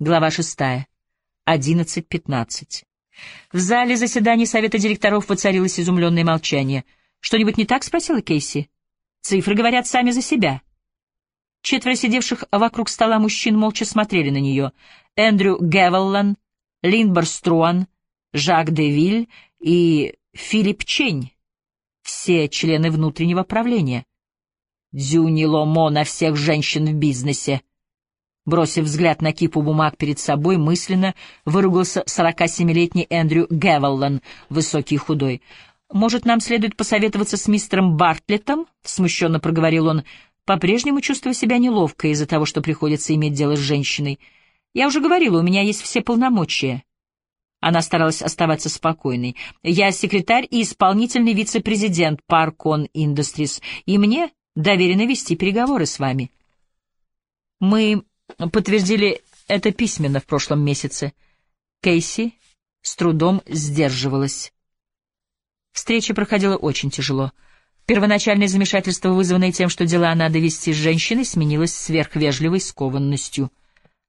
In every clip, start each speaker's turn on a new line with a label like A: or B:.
A: Глава шестая. 11.15. В зале заседаний Совета директоров воцарилось изумленное молчание. «Что-нибудь не так?» — спросила Кейси. «Цифры говорят сами за себя». Четверо сидевших вокруг стола мужчин молча смотрели на нее. Эндрю Гевеллан, Линдбор Струан, Жак де Виль и Филипп Чень. Все члены внутреннего правления. Дзюни Ломо на всех женщин в бизнесе. Бросив взгляд на кипу бумаг перед собой, мысленно выругался 47-летний Эндрю Гевеллан, высокий и худой. «Может, нам следует посоветоваться с мистером Бартлеттом?» — смущенно проговорил он, по-прежнему чувствуя себя неловко из-за того, что приходится иметь дело с женщиной. «Я уже говорила, у меня есть все полномочия». Она старалась оставаться спокойной. «Я секретарь и исполнительный вице-президент Parkon Industries, и мне доверено вести переговоры с вами». «Мы подтвердили это письменно в прошлом месяце. Кейси с трудом сдерживалась. Встреча проходила очень тяжело. Первоначальное замешательство, вызванное тем, что дела надо вести с женщиной, сменилось сверхвежливой скованностью.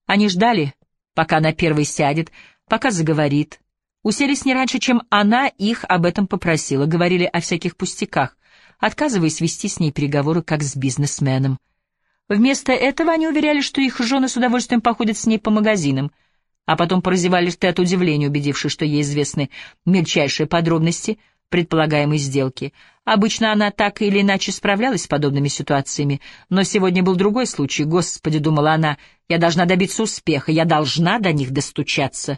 A: Они ждали, пока она первой сядет, пока заговорит. Уселись не раньше, чем она их об этом попросила, говорили о всяких пустяках, отказываясь вести с ней переговоры как с бизнесменом. Вместо этого они уверяли, что их жены с удовольствием походят с ней по магазинам, а потом поразевали рты от удивления, убедившись, что ей известны мельчайшие подробности предполагаемой сделки. Обычно она так или иначе справлялась с подобными ситуациями, но сегодня был другой случай. Господи, думала она, я должна добиться успеха, я должна до них достучаться.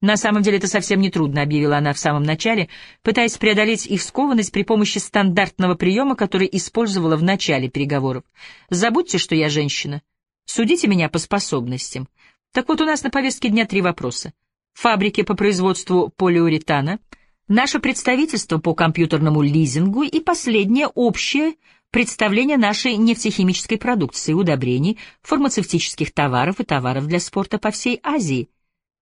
A: «На самом деле это совсем не трудно», — объявила она в самом начале, пытаясь преодолеть их скованность при помощи стандартного приема, который использовала в начале переговоров. «Забудьте, что я женщина. Судите меня по способностям. Так вот, у нас на повестке дня три вопроса. Фабрики по производству полиуретана, наше представительство по компьютерному лизингу и последнее общее представление нашей нефтехимической продукции, удобрений, фармацевтических товаров и товаров для спорта по всей Азии».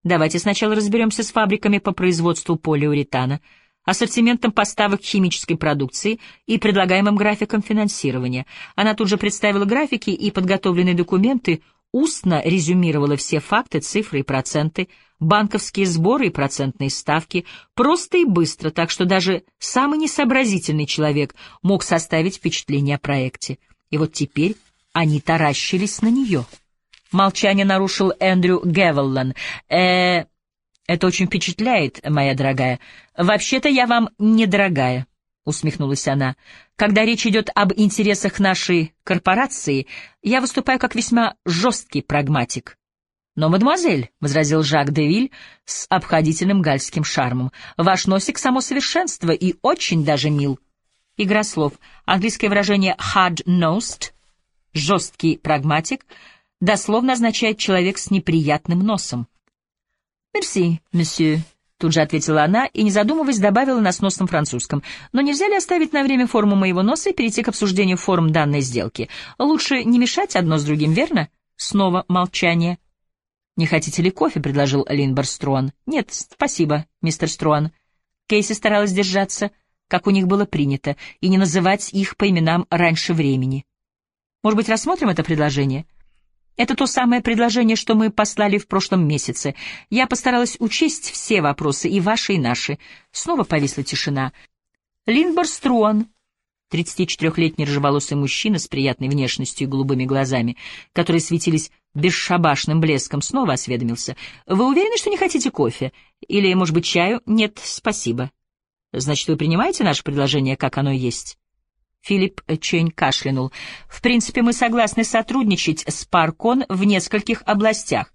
A: Давайте сначала разберемся с фабриками по производству полиуретана, ассортиментом поставок химической продукции и предлагаемым графиком финансирования. Она тут же представила графики и подготовленные документы, устно резюмировала все факты, цифры и проценты, банковские сборы и процентные ставки, просто и быстро, так что даже самый несообразительный человек мог составить впечатление о проекте. И вот теперь они таращились на нее. Молчание нарушил Эндрю Гевеллан. э это очень впечатляет, моя дорогая. Вообще-то я вам недорогая, — усмехнулась она. Когда речь идет об интересах нашей корпорации, я выступаю как весьма жесткий прагматик. Но, мадемуазель, — возразил Жак де Виль с обходительным гальским шармом, — ваш носик — само совершенство и очень даже мил. Игра слов. Английское выражение hard-nosed — жесткий прагматик — дословно означает «человек с неприятным носом». «Мерси, месье», — тут же ответила она и, не задумываясь, добавила на сносном французском. «Но нельзя ли оставить на время форму моего носа и перейти к обсуждению форм данной сделки? Лучше не мешать одно с другим, верно?» Снова молчание. «Не хотите ли кофе?» — предложил Линбор Струан. «Нет, спасибо, мистер Струан». Кейси старалась держаться, как у них было принято, и не называть их по именам раньше времени. «Может быть, рассмотрим это предложение?» Это то самое предложение, что мы послали в прошлом месяце. Я постаралась учесть все вопросы, и ваши, и наши. Снова повисла тишина. Линбор Струан, 34-летний рыжеволосый мужчина с приятной внешностью и голубыми глазами, которые светились бесшабашным блеском, снова осведомился. «Вы уверены, что не хотите кофе? Или, может быть, чаю? Нет, спасибо». «Значит, вы принимаете наше предложение, как оно есть?» Филипп Чень кашлянул. «В принципе, мы согласны сотрудничать с Паркон в нескольких областях.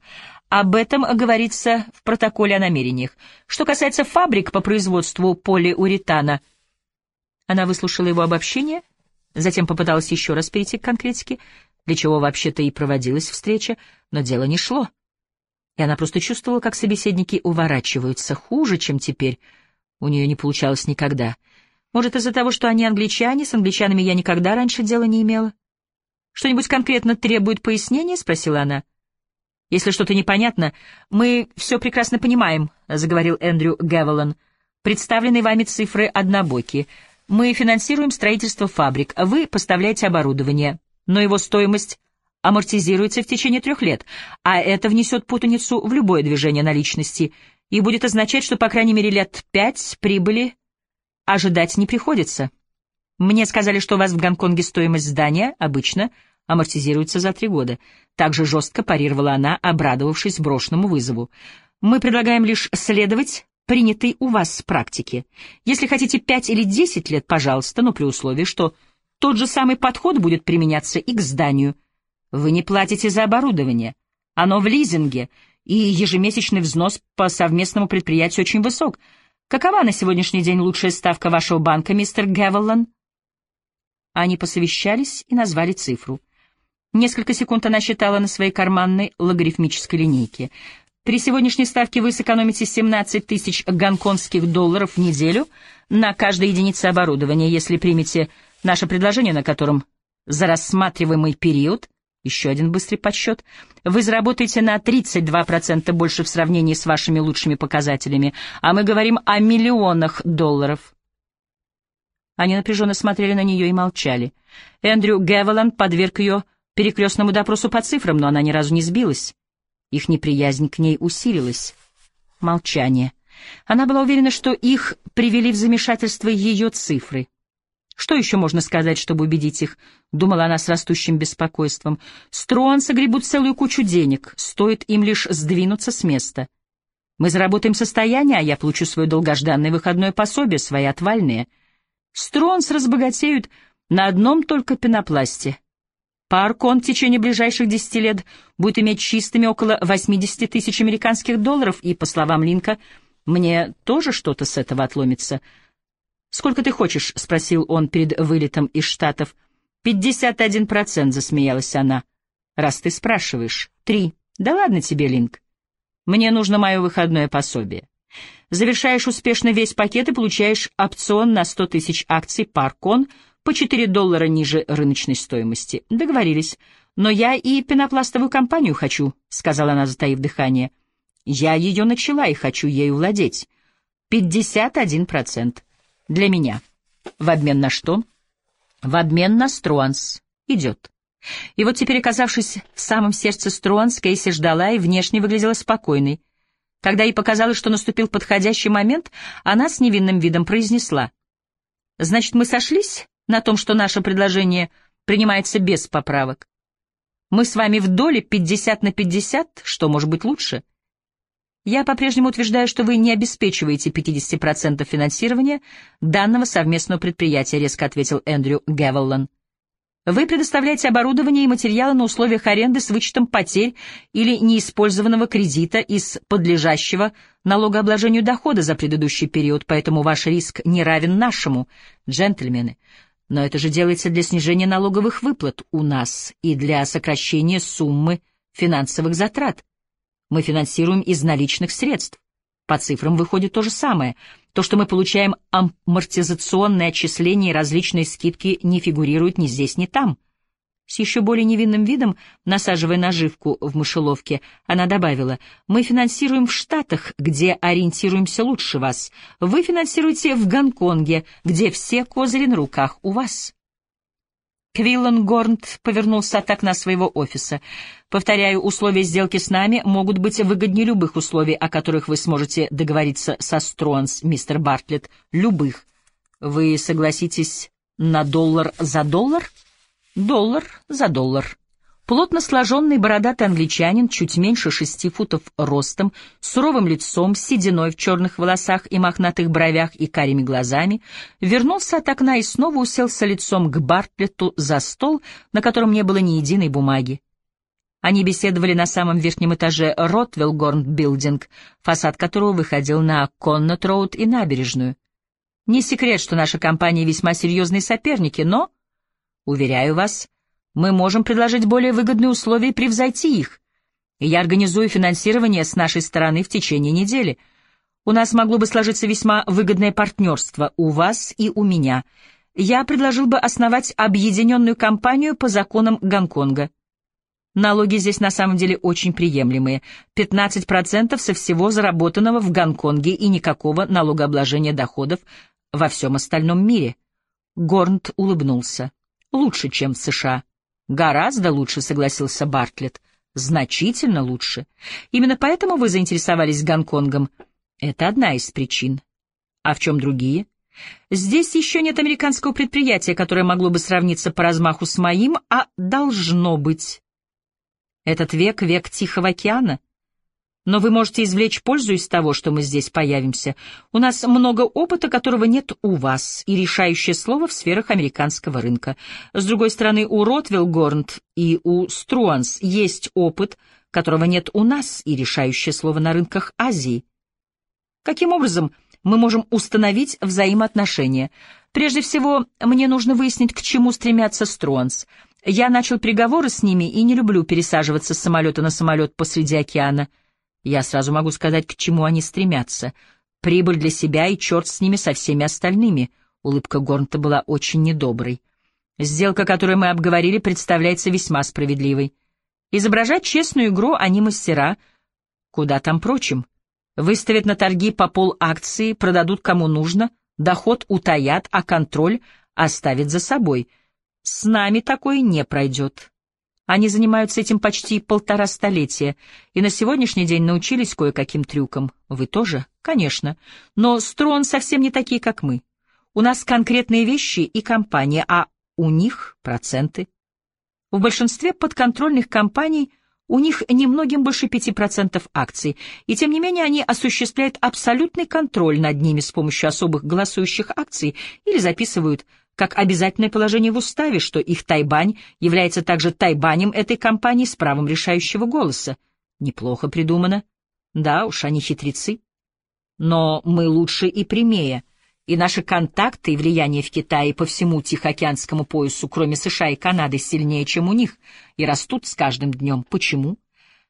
A: Об этом говорится в протоколе о намерениях. Что касается фабрик по производству полиуретана...» Она выслушала его обобщение, затем попыталась еще раз перейти к конкретике, для чего вообще-то и проводилась встреча, но дело не шло. И она просто чувствовала, как собеседники уворачиваются хуже, чем теперь. У нее не получалось никогда — может, из-за того, что они англичане, с англичанами я никогда раньше дела не имела? Что-нибудь конкретно требует пояснения? — спросила она. Если что-то непонятно, мы все прекрасно понимаем, — заговорил Эндрю Гевелан. Представленные вами цифры однобокие. Мы финансируем строительство фабрик, а вы поставляете оборудование, но его стоимость амортизируется в течение трех лет, а это внесет путаницу в любое движение наличности и будет означать, что по крайней мере лет пять прибыли ожидать не приходится. Мне сказали, что у вас в Гонконге стоимость здания обычно амортизируется за три года. Также жестко парировала она, обрадовавшись брошенному вызову. Мы предлагаем лишь следовать принятой у вас практике. Если хотите пять или десять лет, пожалуйста, но при условии, что тот же самый подход будет применяться и к зданию. Вы не платите за оборудование. Оно в лизинге, и ежемесячный взнос по совместному предприятию очень высок. Какова на сегодняшний день лучшая ставка вашего банка, мистер Гевеллан? Они посовещались и назвали цифру. Несколько секунд она считала на своей карманной логарифмической линейке. При сегодняшней ставке вы сэкономите 17 тысяч гонконгских долларов в неделю на каждой единице оборудования, если примете наше предложение, на котором за рассматриваемый период, еще один быстрый подсчет, вы заработаете на 32% больше в сравнении с вашими лучшими показателями, а мы говорим о миллионах долларов. Они напряженно смотрели на нее и молчали. Эндрю Гевелан подверг ее перекрестному допросу по цифрам, но она ни разу не сбилась. Их неприязнь к ней усилилась. Молчание. Она была уверена, что их привели в замешательство ее цифры. Что еще можно сказать, чтобы убедить их? Думала она с растущим беспокойством. Стронцы гребут целую кучу денег, стоит им лишь сдвинуться с места. Мы заработаем состояние, а я получу свое долгожданное выходное пособие, свои отвальные. Стронс разбогатеют на одном только пенопласте. Паркон в течение ближайших десяти лет будет иметь чистыми около 80 тысяч американских долларов, и, по словам Линка, мне тоже что-то с этого отломится. «Сколько ты хочешь?» — спросил он перед вылетом из Штатов. «Пятьдесят один процент», — засмеялась она. «Раз ты спрашиваешь. Три. Да ладно тебе, Линк. Мне нужно мое выходное пособие. Завершаешь успешно весь пакет и получаешь опцион на сто тысяч акций Паркон — по 4 доллара ниже рыночной стоимости. Договорились. Но я и пенопластовую компанию хочу, сказала она, затаив дыхание. Я ее начала и хочу ею владеть. 51%. Для меня. В обмен на что? В обмен на Струанс. Идет. И вот теперь, оказавшись в самом сердце Струанс, Кейси ждала и внешне выглядела спокойной. Когда ей показалось, что наступил подходящий момент, она с невинным видом произнесла. «Значит, мы сошлись на том, что наше предложение принимается без поправок. Мы с вами в доле 50 на 50, что может быть лучше? Я по-прежнему утверждаю, что вы не обеспечиваете 50% финансирования данного совместного предприятия, резко ответил Эндрю Гевеллан. Вы предоставляете оборудование и материалы на условиях аренды с вычетом потерь или неиспользованного кредита из подлежащего налогообложению дохода за предыдущий период, поэтому ваш риск не равен нашему, джентльмены. Но это же делается для снижения налоговых выплат у нас и для сокращения суммы финансовых затрат. Мы финансируем из наличных средств. По цифрам выходит то же самое. То, что мы получаем амортизационные отчисления и различные скидки, не фигурируют ни здесь, ни там. С еще более невинным видом, насаживая наживку в мышеловке, она добавила, «Мы финансируем в Штатах, где ориентируемся лучше вас. Вы финансируете в Гонконге, где все козыри на руках у вас». Квиллан Горнт повернулся от окна своего офиса. «Повторяю, условия сделки с нами могут быть выгоднее любых условий, о которых вы сможете договориться со Стронс, мистер Бартлетт. Любых. Вы согласитесь на доллар за доллар?» Доллар за доллар. Плотно сложенный бородатый англичанин, чуть меньше шести футов ростом, с суровым лицом, сединой в черных волосах и мохнатых бровях и карими глазами, вернулся от окна и снова уселся лицом к Бартлету за стол, на котором не было ни единой бумаги. Они беседовали на самом верхнем этаже Ротвелл Горн Билдинг, фасад которого выходил на Коннот-Роуд и набережную. Не секрет, что наша компания весьма серьезные соперники, но Уверяю вас, мы можем предложить более выгодные условия и превзойти их. Я организую финансирование с нашей стороны в течение недели. У нас могло бы сложиться весьма выгодное партнерство у вас и у меня. Я предложил бы основать объединенную компанию по законам Гонконга. Налоги здесь на самом деле очень приемлемые. 15% со всего заработанного в Гонконге и никакого налогообложения доходов во всем остальном мире. Горнт улыбнулся лучше, чем в США. Гораздо лучше, согласился Бартлетт. Значительно лучше. Именно поэтому вы заинтересовались Гонконгом. Это одна из причин. А в чем другие? Здесь еще нет американского предприятия, которое могло бы сравниться по размаху с моим, а должно быть. Этот век — век Тихого океана. Но вы можете извлечь пользу из того, что мы здесь появимся. У нас много опыта, которого нет у вас, и решающее слово в сферах американского рынка. С другой стороны, у Ротвилл Горнт и у Струанс есть опыт, которого нет у нас, и решающее слово на рынках Азии. Каким образом мы можем установить взаимоотношения? Прежде всего, мне нужно выяснить, к чему стремятся Струанс. Я начал переговоры с ними и не люблю пересаживаться с самолета на самолет посреди океана. Я сразу могу сказать, к чему они стремятся. Прибыль для себя и черт с ними со всеми остальными. Улыбка Горнта была очень недоброй. Сделка, которую мы обговорили, представляется весьма справедливой. Изображать честную игру они мастера. Куда там прочим? Выставят на торги по пол акции, продадут кому нужно, доход утаят, а контроль оставят за собой. С нами такое не пройдет. Они занимаются этим почти полтора столетия, и на сегодняшний день научились кое-каким трюкам. Вы тоже? Конечно. Но Строн совсем не такие, как мы. У нас конкретные вещи и компания, а у них проценты. В большинстве подконтрольных компаний – у них немногим больше 5% акций, и тем не менее они осуществляют абсолютный контроль над ними с помощью особых голосующих акций или записывают как обязательное положение в уставе, что их тайбань является также тайбанем этой компании с правом решающего голоса. Неплохо придумано. Да уж, они хитрецы. Но мы лучше и прямее — и наши контакты и влияние в Китае по всему Тихоокеанскому поясу, кроме США и Канады, сильнее, чем у них, и растут с каждым днем. Почему?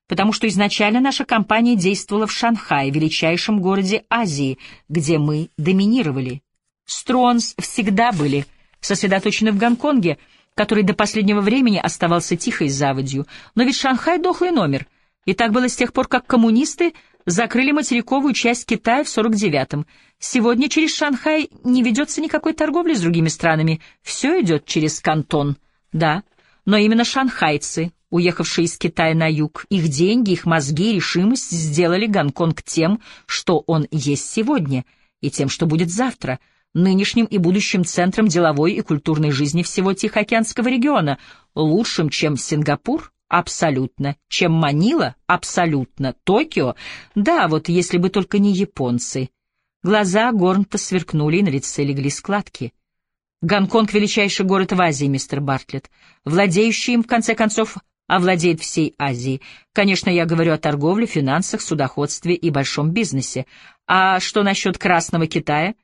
A: Потому что изначально наша компания действовала в Шанхае, величайшем городе Азии, где мы доминировали. Стронс всегда были сосредоточены в Гонконге, который до последнего времени оставался тихой заводью. Но ведь Шанхай — дохлый номер, и так было с тех пор, как коммунисты закрыли материковую часть Китая в 49-м. Сегодня через Шанхай не ведется никакой торговли с другими странами. Все идет через Кантон. Да, но именно шанхайцы, уехавшие из Китая на юг, их деньги, их мозги решимость сделали Гонконг тем, что он есть сегодня, и тем, что будет завтра, нынешним и будущим центром деловой и культурной жизни всего Тихоокеанского региона, лучшим, чем Сингапур, Абсолютно. Чем Манила? Абсолютно. Токио? Да, вот если бы только не японцы. Глаза Горнта сверкнули, и на лице легли складки. Гонконг — величайший город в Азии, мистер Бартлетт. Владеющий им, в конце концов, овладеет всей Азией. Конечно, я говорю о торговле, финансах, судоходстве и большом бизнесе. А что насчет Красного Китая?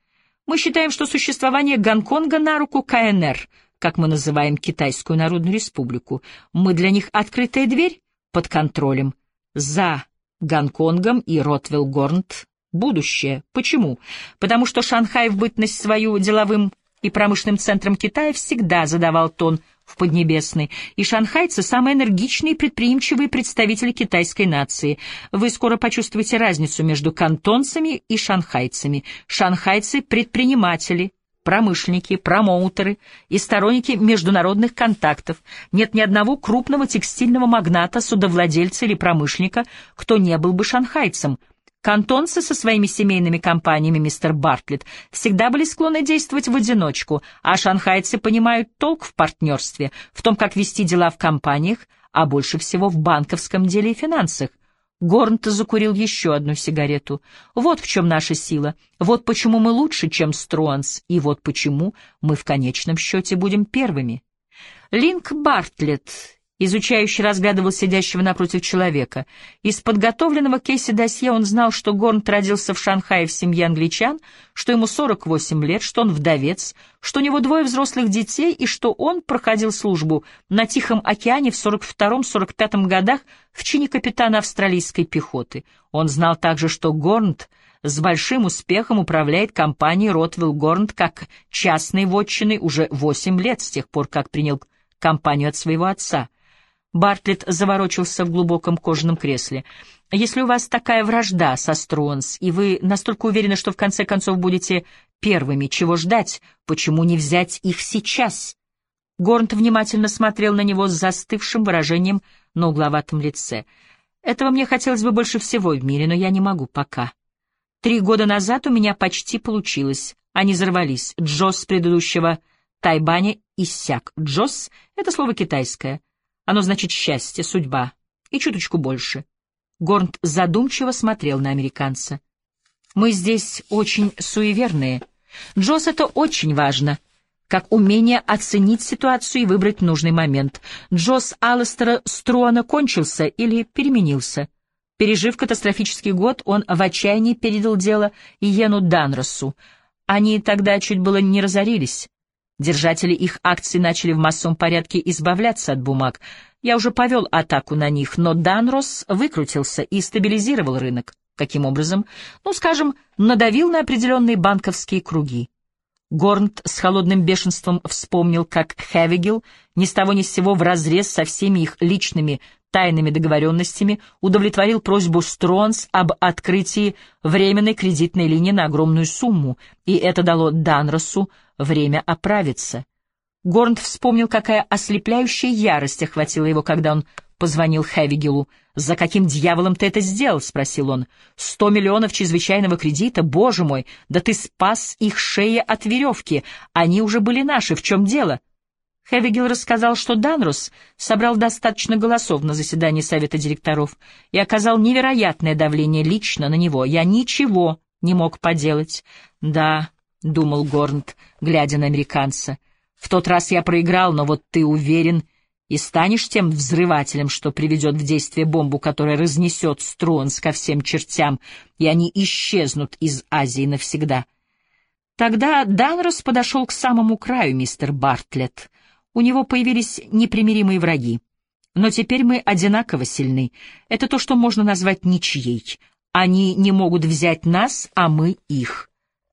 A: Мы считаем, что существование Гонконга на руку КНР — как мы называем Китайскую Народную Республику. Мы для них открытая дверь под контролем. За Гонконгом и Ротвилл-Горнт будущее. Почему? Потому что Шанхай в бытность свою деловым и промышленным центром Китая всегда задавал тон в Поднебесной, и шанхайцы — самые энергичные и предприимчивые представители китайской нации. Вы скоро почувствуете разницу между кантонцами и шанхайцами. Шанхайцы — предприниматели, промышленники, промоутеры и сторонники международных контактов. Нет ни одного крупного текстильного магната, судовладельца или промышленника, кто не был бы шанхайцем. Кантонцы со своими семейными компаниями, мистер Бартлетт, всегда были склонны действовать в одиночку, а шанхайцы понимают толк в партнерстве, в том, как вести дела в компаниях, а больше всего в банковском деле и финансах. Горнт закурил еще одну сигарету. Вот в чем наша сила. Вот почему мы лучше, чем Струанс, и вот почему мы в конечном счете будем первыми. Линк Бартлетт Изучающий разглядывал сидящего напротив человека. Из подготовленного Кейси досье он знал, что Горнт родился в Шанхае в семье англичан, что ему 48 лет, что он вдовец, что у него двое взрослых детей и что он проходил службу на Тихом океане в 42-45 годах в чине капитана австралийской пехоты. Он знал также, что Горнт с большим успехом управляет компанией Ротвилл Горнт как частной вотчиной уже 8 лет с тех пор, как принял компанию от своего отца — Бартлетт заворочился в глубоком кожаном кресле. «Если у вас такая вражда со Струанс, и вы настолько уверены, что в конце концов будете первыми, чего ждать? Почему не взять их сейчас?» Горнт внимательно смотрел на него с застывшим выражением на угловатом лице. «Этого мне хотелось бы больше всего в мире, но я не могу пока. Три года назад у меня почти получилось. Они взорвались. Джос предыдущего Тайбани иссяк. Джос — это слово китайское. Оно значит счастье, судьба. И чуточку больше. Горнт задумчиво смотрел на американца. «Мы здесь очень суеверные. Джос — это очень важно» как умение оценить ситуацию и выбрать нужный момент. Джос Алластера Струана кончился или переменился. Пережив катастрофический год, он в отчаянии передал дело Иену Данросу. Они тогда чуть было не разорились. Держатели их акций начали в массовом порядке избавляться от бумаг. Я уже повел атаку на них, но Данрос выкрутился и стабилизировал рынок. Каким образом? Ну, скажем, надавил на определенные банковские круги. Горнт с холодным бешенством вспомнил, как Хевигел ни с того ни с сего вразрез со всеми их личными тайными договоренностями удовлетворил просьбу Стронс об открытии временной кредитной линии на огромную сумму, и это дало Данросу время оправиться. Горнт вспомнил, какая ослепляющая ярость охватила его, когда он позвонил Хевигелу. «За каким дьяволом ты это сделал?» — спросил он. «Сто миллионов чрезвычайного кредита? Боже мой! Да ты спас их шеи от веревки! Они уже были наши, в чем дело?» Хевигел рассказал, что Данрус собрал достаточно голосов на заседании Совета директоров и оказал невероятное давление лично на него. Я ничего не мог поделать. «Да», — думал Горнт, глядя на американца, — «в тот раз я проиграл, но вот ты уверен...» и станешь тем взрывателем, что приведет в действие бомбу, которая разнесет Струанс ко всем чертям, и они исчезнут из Азии навсегда. Тогда Данрос подошел к самому краю, мистер Бартлетт. У него появились непримиримые враги. Но теперь мы одинаково сильны. Это то, что можно назвать ничьей. Они не могут взять нас, а мы их.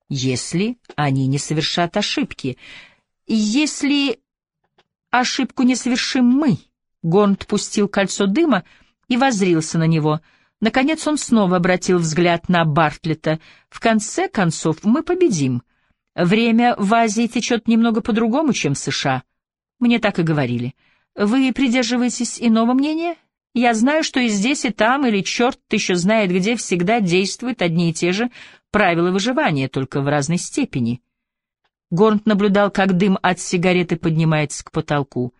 A: Если они не совершат ошибки. Если ошибку не совершим мы. Гонт пустил кольцо дыма и возрился на него. Наконец он снова обратил взгляд на Бартлета. В конце концов, мы победим. Время в Азии течет немного по-другому, чем в США. Мне так и говорили. Вы придерживаетесь иного мнения? Я знаю, что и здесь, и там, или черт еще знает где, всегда действуют одни и те же правила выживания, только в разной степени. Горнт наблюдал, как дым от сигареты поднимается к потолку.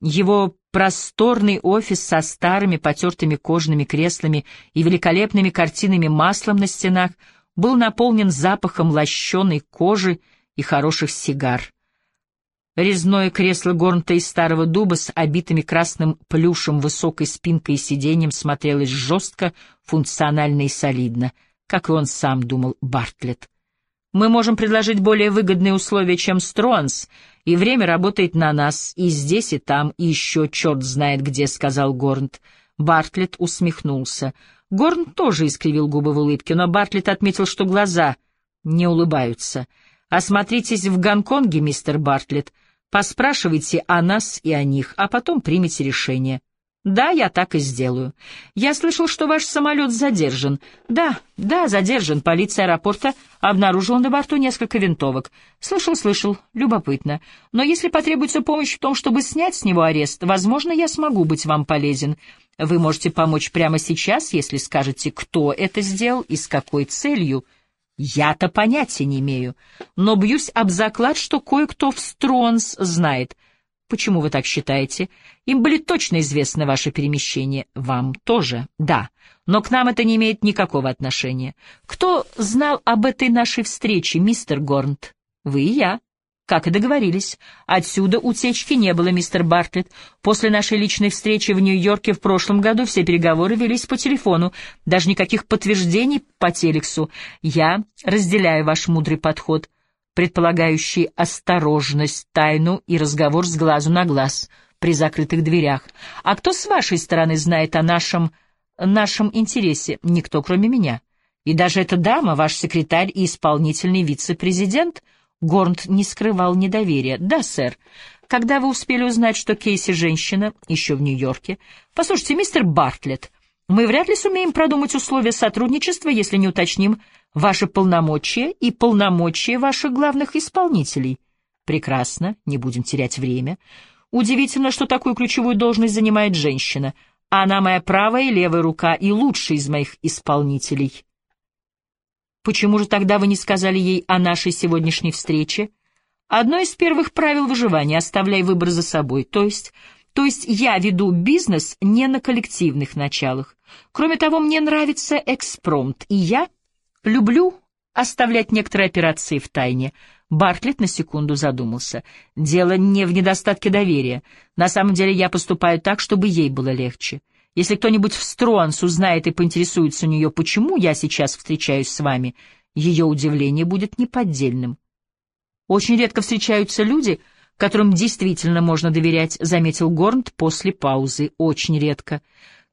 A: Его просторный офис со старыми потертыми кожаными креслами и великолепными картинами маслом на стенах был наполнен запахом лощеной кожи и хороших сигар. Резное кресло Горнта из старого дуба с обитыми красным плюшем, высокой спинкой и сиденьем смотрелось жестко, функционально и солидно, как и он сам думал Бартлетт. Мы можем предложить более выгодные условия, чем Стронс, и время работает на нас, и здесь, и там, и еще черт знает где», — сказал Горнт. Бартлетт усмехнулся. Горн тоже искривил губы в улыбке, но Бартлетт отметил, что глаза не улыбаются. «Осмотритесь в Гонконге, мистер Бартлетт, поспрашивайте о нас и о них, а потом примите решение». Да, я так и сделаю. Я слышал, что ваш самолет задержан. Да, да, задержан. Полиция аэропорта обнаружила на борту несколько винтовок. Слышал, слышал. Любопытно. Но если потребуется помощь в том, чтобы снять с него арест, возможно, я смогу быть вам полезен. Вы можете помочь прямо сейчас, если скажете, кто это сделал и с какой целью. Я-то понятия не имею. Но бьюсь об заклад, что кое-кто в Стронс знает — Почему вы так считаете? Им были точно известны ваши перемещения. Вам тоже, да. Но к нам это не имеет никакого отношения. Кто знал об этой нашей встрече, мистер Горнт? Вы и я. Как и договорились. Отсюда утечки не было, мистер Бартлетт. После нашей личной встречи в Нью-Йорке в прошлом году все переговоры велись по телефону. Даже никаких подтверждений по телексу. Я разделяю ваш мудрый подход — предполагающий осторожность, тайну и разговор с глазу на глаз при закрытых дверях. А кто с вашей стороны знает о нашем, нашем интересе? Никто, кроме меня. И даже эта дама, ваш секретарь и исполнительный вице-президент, Горнт не скрывал недоверия. Да, сэр. Когда вы успели узнать, что Кейси женщина, еще в Нью-Йорке? Послушайте, мистер Бартлетт, мы вряд ли сумеем продумать условия сотрудничества, если не уточним ваши полномочия и полномочия ваших главных исполнителей. Прекрасно, не будем терять время. Удивительно, что такую ключевую должность занимает женщина. Она моя правая и левая рука и лучший из моих исполнителей. Почему же тогда вы не сказали ей о нашей сегодняшней встрече? Одно из первых правил выживания — оставляй выбор за собой. То есть, то есть я веду бизнес не на коллективных началах. Кроме того, мне нравится экспромт, и я люблю оставлять некоторые операции в тайне. Бартлетт на секунду задумался. Дело не в недостатке доверия. На самом деле я поступаю так, чтобы ей было легче. Если кто-нибудь в Струанс узнает и поинтересуется у нее, почему я сейчас встречаюсь с вами, ее удивление будет неподдельным. Очень редко встречаются люди, которым действительно можно доверять, заметил Горнт после паузы. Очень редко.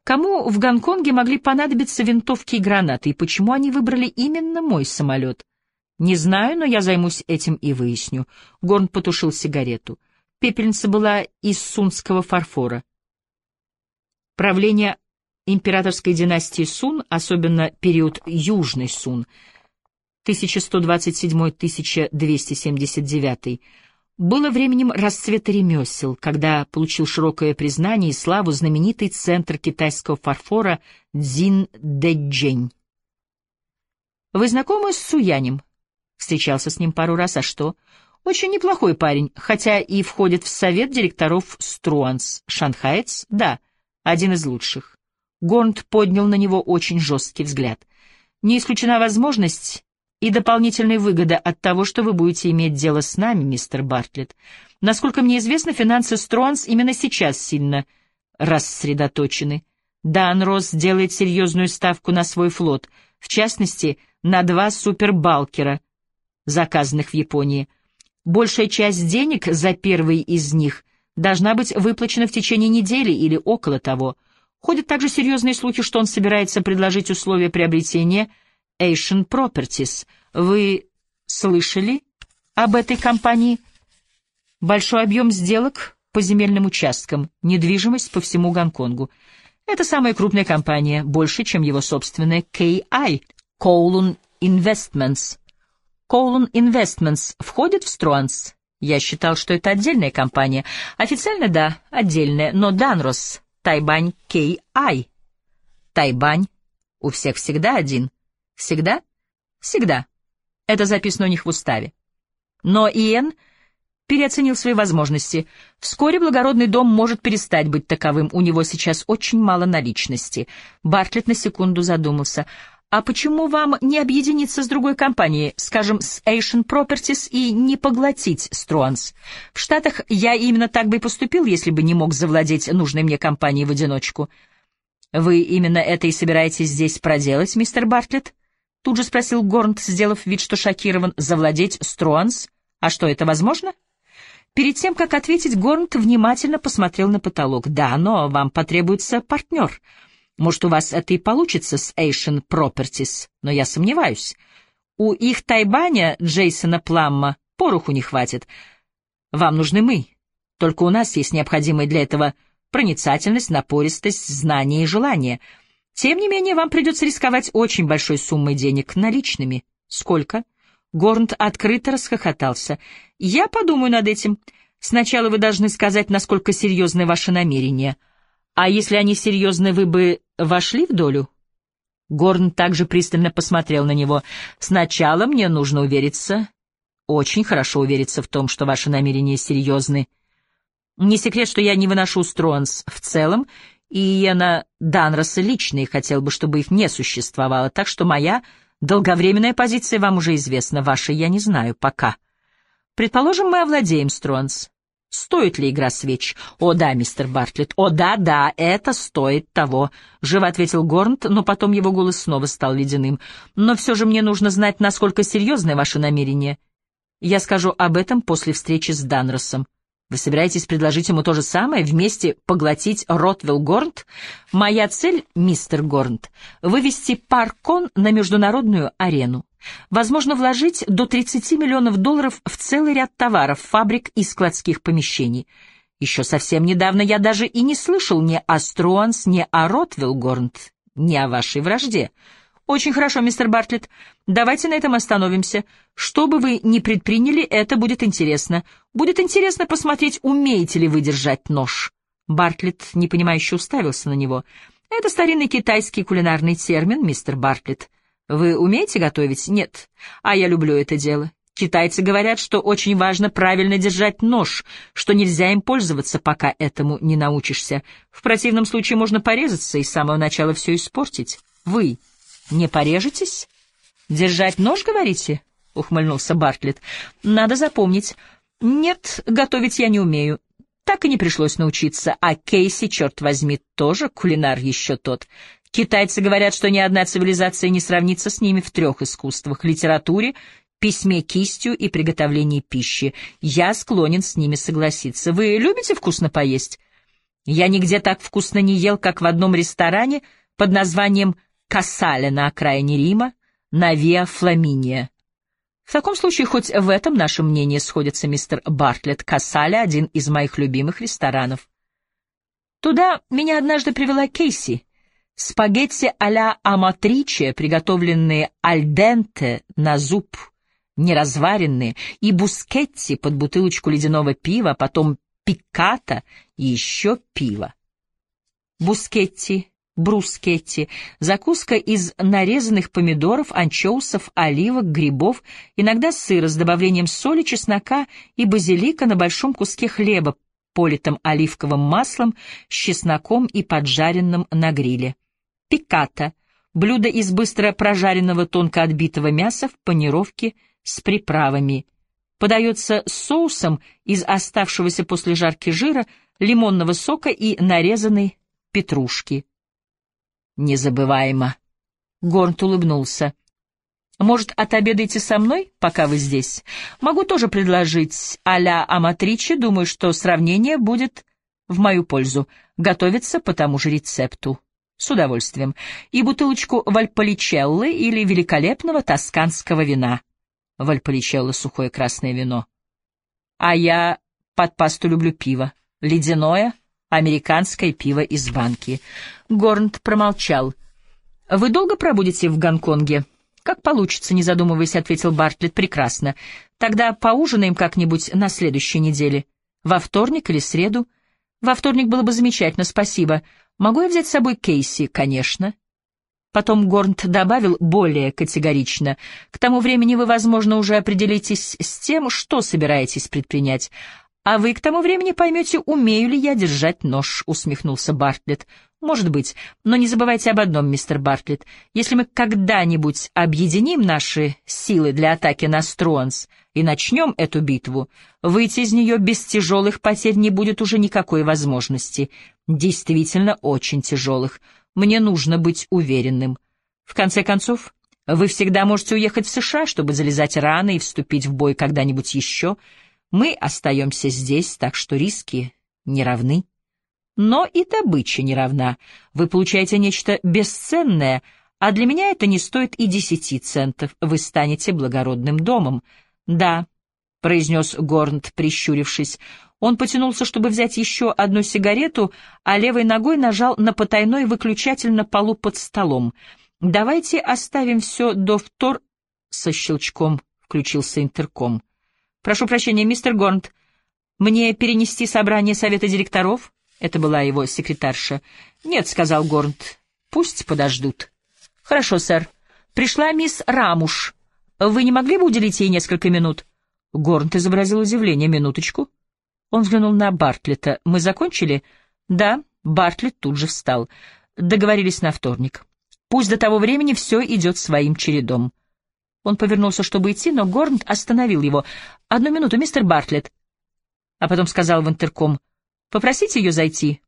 A: Кому в Гонконге могли понадобиться винтовки и гранаты, и почему они выбрали именно мой самолет? Не знаю, но я займусь этим и выясню. Горн потушил сигарету. Пепельница была из сунского фарфора. Правление императорской династии Сун, особенно период Южный Сун, 1127-1279, было временем расцвета ремесел, когда получил широкое признание и славу знаменитый центр китайского фарфора Дзин-Дэджень. Вы знакомы с Суянем? Встречался с ним пару раз, а что? Очень неплохой парень, хотя и входит в совет директоров Струанс. Шанхаец? Да, один из лучших. Гонд поднял на него очень жесткий взгляд. Не исключена возможность и дополнительная выгода от того, что вы будете иметь дело с нами, мистер Бартлетт. Насколько мне известно, финансы Стронс именно сейчас сильно рассредоточены. Дан Росс делает серьезную ставку на свой флот, в частности, на два супербалкера, заказанных в Японии. Большая часть денег за первый из них должна быть выплачена в течение недели или около того. Ходят также серьезные слухи, что он собирается предложить условия приобретения – Asian Properties. Вы слышали об этой компании? Большой объем сделок по земельным участкам, недвижимость по всему Гонконгу. Это самая крупная компания, больше, чем его собственная KI, Kowloon Investments. Kowloon Investments входит в Струанс. Я считал, что это отдельная компания. Официально, да, отдельная, но Данрос, Тайбань, KI. Тайбань у всех всегда один. Всегда? Всегда. Это записано у них в уставе. Но Иэн переоценил свои возможности. Вскоре благородный дом может перестать быть таковым, у него сейчас очень мало наличности. Бартлетт на секунду задумался. «А почему вам не объединиться с другой компанией, скажем, с Asian Properties, и не поглотить Струанс? В Штатах я именно так бы и поступил, если бы не мог завладеть нужной мне компанией в одиночку». «Вы именно это и собираетесь здесь проделать, мистер Бартлетт?» Тут же спросил Горнт, сделав вид, что шокирован, завладеть Струанс. А что, это возможно? Перед тем, как ответить, Горнт внимательно посмотрел на потолок. Да, но вам потребуется партнер. Может, у вас это и получится с Asian Properties, но я сомневаюсь. У их Тайбаня, Джейсона Пламма, пороху не хватит. Вам нужны мы. Только у нас есть необходимые для этого проницательность, напористость, знания и желание — тем не менее, вам придется рисковать очень большой суммой денег наличными. Сколько? Горнт открыто расхохотался. Я подумаю над этим. Сначала вы должны сказать, насколько серьезны ваши намерения. А если они серьезны, вы бы вошли в долю? Горн также пристально посмотрел на него. «Сначала мне нужно увериться, очень хорошо увериться в том, что ваши намерения серьезны. Не секрет, что я не выношу Стронс в целом и Иена Данроса лично и хотел бы, чтобы их не существовало, так что моя долговременная позиция вам уже известна, ваша я не знаю пока. Предположим, мы овладеем Стронс. Стоит ли игра свеч? О да, мистер Бартлетт, о да, да, это стоит того, — живо ответил Горнт, но потом его голос снова стал ледяным. Но все же мне нужно знать, насколько серьезны ваши намерения. Я скажу об этом после встречи с Данросом. Вы собираетесь предложить ему то же самое, вместе поглотить Ротвелл Горнт? Моя цель, мистер Горнт, вывести Паркон на международную арену. Возможно, вложить до 30 миллионов долларов в целый ряд товаров, фабрик и складских помещений. Еще совсем недавно я даже и не слышал ни о Струанс, ни о Ротвелл Горнт, ни о вашей вражде. Очень хорошо, мистер Бартлетт. Давайте на этом остановимся. Что бы вы ни предприняли, это будет интересно. Будет интересно посмотреть, умеете ли вы держать нож. Бартлетт непонимающе уставился на него. Это старинный китайский кулинарный термин, мистер Бартлетт. Вы умеете готовить? Нет. А я люблю это дело. Китайцы говорят, что очень важно правильно держать нож, что нельзя им пользоваться, пока этому не научишься. В противном случае можно порезаться и с самого начала все испортить. Вы не порежетесь? Держать нож, говорите? Ухмыльнулся Бартлетт. Надо запомнить. Нет, готовить я не умею. Так и не пришлось научиться. А Кейси, черт возьми, тоже кулинар еще тот. Китайцы говорят, что ни одна цивилизация не сравнится с ними в трех искусствах — литературе, письме кистью и приготовлении пищи. Я склонен с ними согласиться. Вы любите вкусно поесть? Я нигде так вкусно не ел, как в одном ресторане под названием Кассаля на окраине Рима, на Виа Фламиния. В таком случае хоть в этом наше мнение сходится, мистер Бартлетт. Кассаля — один из моих любимых ресторанов. Туда меня однажды привела Кейси. Спагетти а-ля аматриче, приготовленные альденте на зуб, неразваренные, и бускетти под бутылочку ледяного пива, потом пиката и еще пиво. Бускетти брускетти, закуска из нарезанных помидоров, анчоусов, оливок, грибов, иногда сыра с добавлением соли, чеснока и базилика на большом куске хлеба, политом оливковым маслом, с чесноком и поджаренным на гриле. Пиката — блюдо из быстро прожаренного тонко отбитого мяса в панировке с приправами. Подается соусом из оставшегося после жарки жира, лимонного сока и нарезанной петрушки. Незабываемо. Горнт улыбнулся. «Может, отобедаете со мной, пока вы здесь? Могу тоже предложить а-ля Аматриче, думаю, что сравнение будет в мою пользу. Готовится по тому же рецепту. С удовольствием. И бутылочку вальполичеллы или великолепного тосканского вина. Вальполичелло — сухое красное вино. А я под пасту люблю пиво. Ледяное — американское пиво из банки. Горнт промолчал. «Вы долго пробудете в Гонконге?» «Как получится», — не задумываясь, ответил Бартлетт. «Прекрасно. Тогда поужинаем как-нибудь на следующей неделе. Во вторник или среду?» «Во вторник было бы замечательно, спасибо. Могу я взять с собой Кейси?» «Конечно». Потом Горнт добавил более категорично. «К тому времени вы, возможно, уже определитесь с тем, что собираетесь предпринять. «А вы к тому времени поймете, умею ли я держать нож», — усмехнулся Бартлетт. «Может быть, но не забывайте об одном, мистер Бартлетт. Если мы когда-нибудь объединим наши силы для атаки на Струанс и начнем эту битву, выйти из нее без тяжелых потерь не будет уже никакой возможности. Действительно очень тяжелых. Мне нужно быть уверенным. В конце концов, вы всегда можете уехать в США, чтобы залезать раны и вступить в бой когда-нибудь еще». Мы остаемся здесь, так что риски не равны. Но и добыча не равна. Вы получаете нечто бесценное, а для меня это не стоит и десяти центов. Вы станете благородным домом. Да, — произнес Горнт, прищурившись. Он потянулся, чтобы взять еще одну сигарету, а левой ногой нажал на потайной выключатель на полу под столом. «Давайте оставим все до втор...» Со щелчком включился интерком. «Прошу прощения, мистер Горнт, мне перенести собрание совета директоров?» Это была его секретарша. «Нет», — сказал Горнт, — «пусть подождут». «Хорошо, сэр. Пришла мисс Рамуш. Вы не могли бы уделить ей несколько минут?» Горнт изобразил удивление. «Минуточку». Он взглянул на Бартлета. «Мы закончили?» «Да». Бартлет тут же встал. Договорились на вторник. «Пусть до того времени все идет своим чередом». Он повернулся, чтобы идти, но Горнт остановил его. «Одну минуту, мистер Бартлетт». А потом сказал в интерком, «Попросите ее зайти».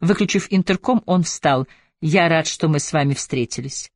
A: Выключив интерком, он встал. «Я рад, что мы с вами встретились».